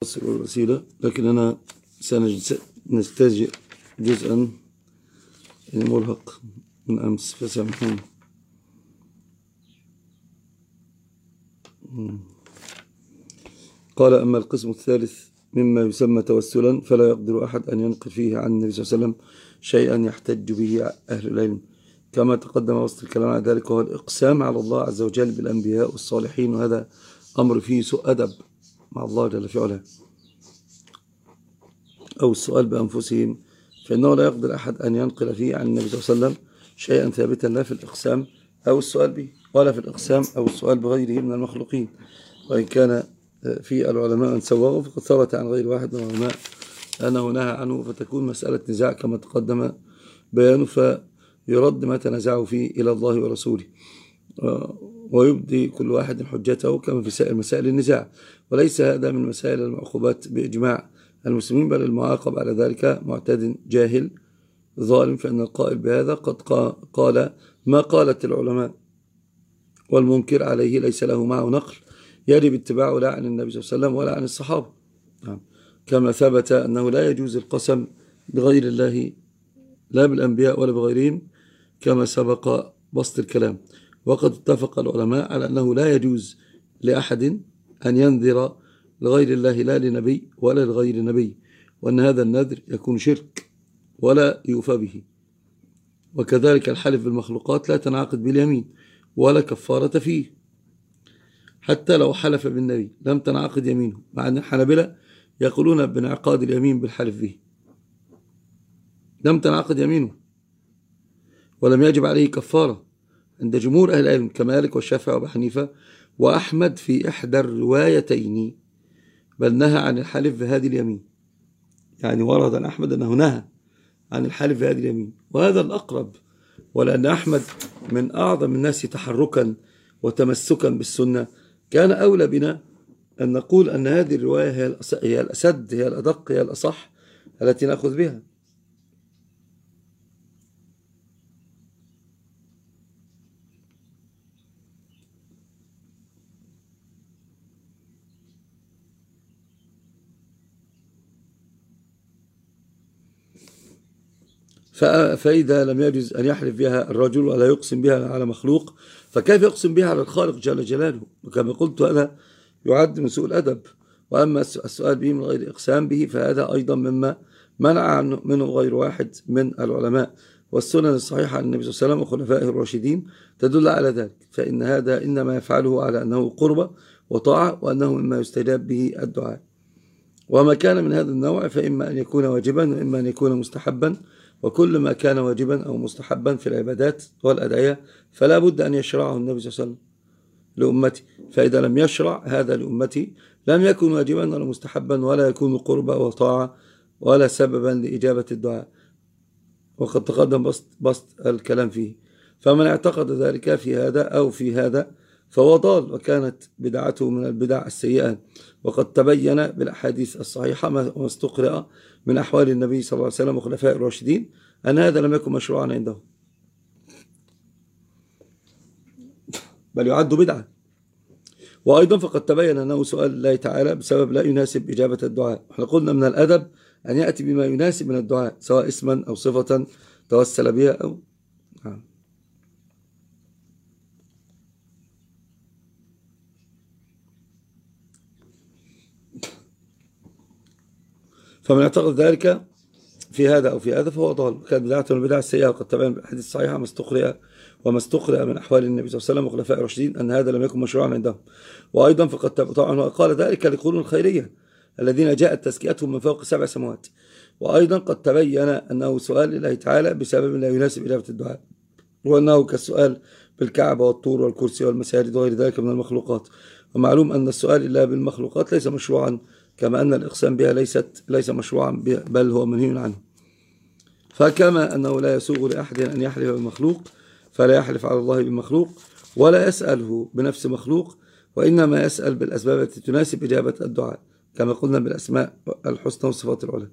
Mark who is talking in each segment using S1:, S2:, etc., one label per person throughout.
S1: والوسيلة لكننا سنستجئ جزءا مرهق من أمس فسامحوني قال أما القسم الثالث مما يسمى توسلا فلا يقدر أحد أن ينقل فيه عن النبي صلى الله عليه وسلم شيئا يحتج به أهل العلم. كما تقدم وسط الكلام على ذلك هو الإقسام على الله عز وجل بالأنبياء والصالحين وهذا أمر فيه سوء أدب. مع الله جل في علاه. أو السؤال بأنفسهم فإنه لا يقدر أحد أن ينقل فيه عن النبي صلى الله عليه وسلم شيئا ثابتا لا في الإقسام أو السؤال به ولا في الإقسام أو السؤال بغيره من المخلوقين. وإن كان في العلماء من سواه فقد ثبت عن غير واحد من العلماء أنه نهى عنه فتكون مسألة نزاع كما تقدم بيانه فيرد ما تنازعوا فيه إلى الله ورسوله. ويبدي كل واحد حجته كما في سائر مسائل النزاع. وليس هذا من مسائل المعقوبات بإجماع المسلمين بل المعاقب على ذلك معتد جاهل ظالم فإن القائل بهذا قد قال ما قالت العلماء. والمنكر عليه ليس له معه نقل يجب اتباعه لا عن النبي صلى الله عليه وسلم ولا عن الصحابة. نعم. كما ثبت أنه لا يجوز القسم بغير الله لا بالأنبياء ولا بغيرهم كما سبق بسط الكلام. وقد اتفق العلماء على أنه لا يجوز لأحد أن ينذر لغير الله لا لنبي ولا لغير نبي وأن هذا النذر يكون شرك ولا يوفى به. وكذلك الحلف بالمخلوقات لا تنعقد باليمين ولا كفارة فيه. حتى لو حلف بالنبي لم تنعقد يمينه مع أن الحنبلة يقولون بانعقاد اليمين بالحلف به. لم تنعقد يمينه. ولم يجب عليه كفارة. عند جمهور أهل العلم كمالك والشافعي وأبو حنيفة وأحمد في إحدى الروايتين بل نهى عن الحلف بهذه اليمين. يعني ورد عن أحمد أنه نهى عن الحلف بهذه اليمين. وهذا الأقرب ولأن أحمد من أعظم الناس تحركا وتمسكا بالسنة كان أولى بنا أن نقول أن هذه الرواية هي الأسد هي الأدق هي الأصح التي نأخذ بها. فإذا لم يجوز أن يحلف بها الرجل ولا يقسم بها على مخلوق فكيف يقسم بها على الخالق جل جلاله؟ وكما قلت أنا يعد من سوء الأدب. وأما السؤال به من غير إقسام به فهذا أيضا مما منع منه غير واحد من العلماء. والسنن الصحيحة عن النبي صلى الله عليه وسلم وخلفائه الراشدين تدل على ذلك. فإن هذا إنما يفعله على أنه قربة وطاعة وأنه مما يستجاب به الدعاء. وما كان من هذا النوع فإما أن يكون واجبا وإما أن يكون مستحبا. وكل ما كان واجبا أو مستحبا في العبادات والأدعية فلا بد أن يشرعه النبي صلى الله عليه وسلم لأمتي. فإذا لم يشرع هذا لأمتي لم يكن واجبا ولا مستحبا ولا يكون قربا وطاعة ولا سببا لإجابة الدعاء. وقد تقدم بسط, بسط الكلام فيه. فمن اعتقد ذلك في هذا أو في هذا فهو ضال وكانت بدعته من البدع السيئة. وقد تبين بالأحاديث الصحيحة ما استقرأ من أحوال النبي صلى الله عليه وسلم وخلفاء الراشدين. أن هذا لم يكن مشروعا عندهم بل يعد بدعة وأيضا فقد تبين أنه سؤال الله تعالى بسبب لا يناسب إجابة الدعاء. إحنا قلنا من الأدب أن يأتي بما يناسب من الدعاء سواء اسما أو صفة توسل بها أو نعم. فمن اعتقد ذلك في هذا أو في هذا فهو ضال. كان بدعة من البدع السيئة. وقد تبين بالحديث الصحيحة ما استقرأ وما استقرأ من أحوال النبي صلى الله عليه وسلم وخلفاء الراشدين أن هذا لم يكن مشروعا عندهم. وأيضا فقد طبعا قال ذلك لقرون الخيرية الذين جاءت تزكيتهم من فوق سبع سماوات. وأيضا قد تبين أنه سؤال لله تعالى بسبب لا يناسب إجابة الدعاء. وأنه كالسؤال بالكعبة والطور والكرسي والمساجد وغير ذلك من المخلوقات. ومعلوم أن السؤال إلا بالمخلوقات ليس مشروعا كما أن الإقسام بها ليست ليس مشروعا بل هو منهي عنه. فكما أنه لا يسوغ لأحد أن يحلف بمخلوق فلا يحلف على الله بمخلوق ولا يسأله بنفس مخلوق وإنما يسأل بالأسباب التي تناسب إجابة الدعاء كما قلنا بالأسماء الحسنى والصفات العلى.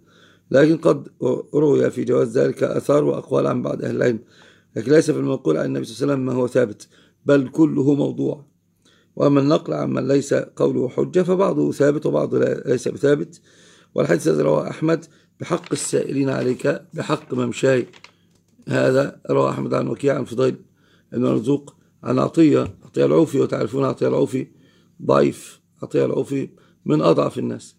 S1: لكن قد روي في جواز ذلك أثار وأقوال عن بعض أهل العلم لكن ليس في المنقول عن النبي صلى الله عليه وسلم ما هو ثابت بل كله موضوع. وأما النقل من ليس قوله حجة فبعضه ثابت وبعضه ليس بثابت. والحديث الذي رواه أحمد بحق السائلين عليك بحق ممشاي هذا رواه أحمد عن وكيع عن فضيل بن مرزوق عن عطية عطية العوفي وتعرفون عطية العوفي؟ ضعيف. عطية العوفي من أضعف الناس.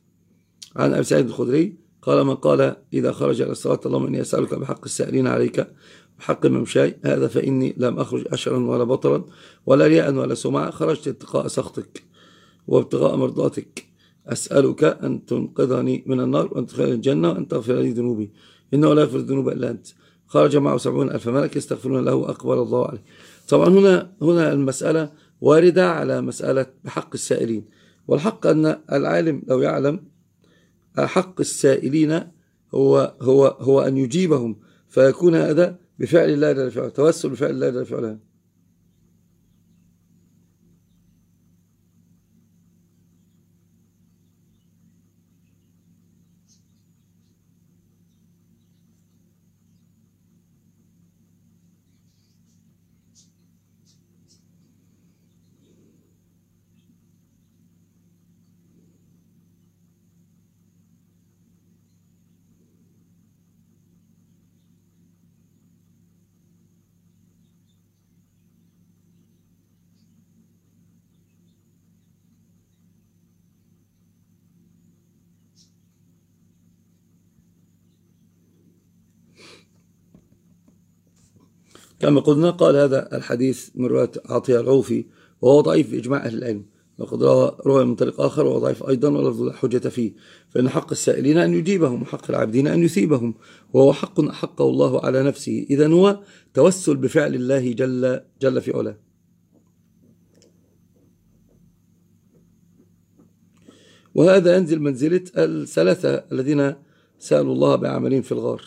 S1: عن أبي سعيد الخدري قال من قال إذا خرج إلى الصلاة اللهم إني أسألك بحق السائلين عليك بحق ممشاي هذا فإني لم أخرج أشرا ولا بطرا ولا رياء ولا سمعة خرجت اتقاء سخطك وابتغاء مرضاتك. أسألك أن تنقذني من النار وأن تدخلني الجنة وأن تغفر لي ذنوبي. إنه لا يغفر الذنوب إلا أنت. خرج معه سبعون ألف ملك يستغفرون له أقبل الله عليه. طبعا هنا هنا المسألة واردة على مسألة بحق السائلين. والحق أن العالم لو يعلم حق السائلين هو هو هو أن يجيبهم فيكون هذا بفعل الله جل في توسل بفعل الله جل في كما قلنا قال هذا الحديث من رواية عطية العوفي وهو ضعيف بإجماع أهل العلم وقد روى من طريق آخر وهو ضعيف أيضا ولفظ لا حجة فيه. فإن حق السائلين أن يجيبهم وحق العابدين أن يثيبهم وهو حق أحقه الله على نفسه. إذا هو توسل بفعل الله جل, جل في علاه. وهذا ينزل منزلة الثلاثة الذين سألوا الله بعملهم في الغار.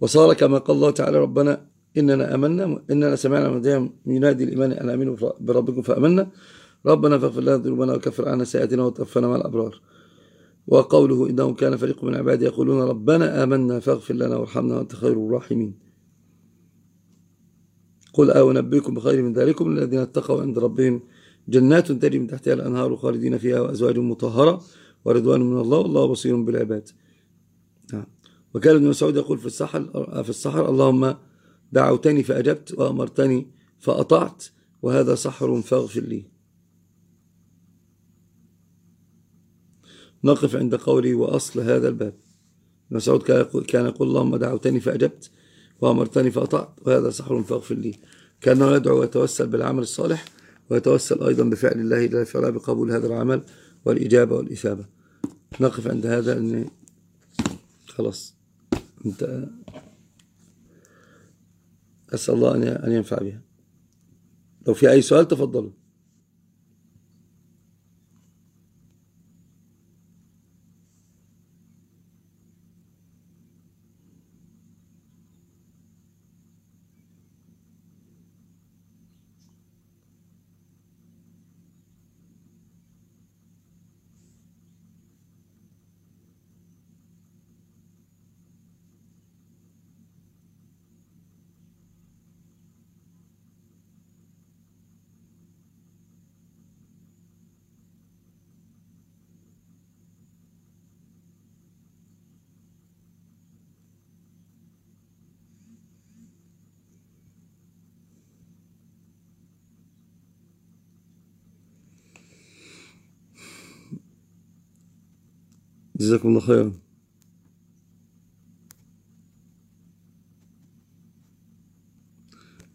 S1: وصار كما قال الله تعالى ربنا إننا أمنا إننا سمعنا من ينادي الإيمان أن أمنوا بربكم فأمنا. ربنا فاغفر لنا ذنوبنا وكفر عنا سيئاتنا وتوفنا مع الأبرار. وقوله إنه كان فريق من عبادي يقولون ربنا آمنا فاغفر لنا وارحمنا وأنت خير الراحمين. قل أنبئكم بخير من ذلكم؟ الذين اتقوا عند ربهم جنات تجري من تحتها الأنهار خالدين فيها وأزواج مطهرة ورضوان من الله والله بصير بالعباد. نعم. وكان ابن مسعود يقول في السحر في السحر اللهم دعوتني فأجبت وأمرتني فأطعت وهذا سحر فاغفر لي. نقف عند قولي وأصل هذا الباب. مسعود كان يقول اللهم دعوتني فأجبت وأمرتني فأطعت وهذا سحر فاغفر لي. كأنه يدعو ويتوسل بالعمل الصالح ويتوسل أيضا بفعل الله جل وعلا بقبول هذا العمل والإجابة والإثابة. نقف عند هذا أن خلاص. أنت أسأل الله أن ينفع بها. لو في أي سؤال تفضلوا. جزاكم الله خيرا.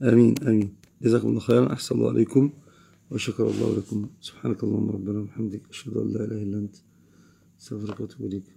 S1: آمين آمين. جزاكم الله خيرا. أحسن الله عليكم وشكر الله لكم. سبحانك اللهم ربنا وبحمدك. أشهد أن لا إله إلا أنت. أستغفرك وأتوب إليك.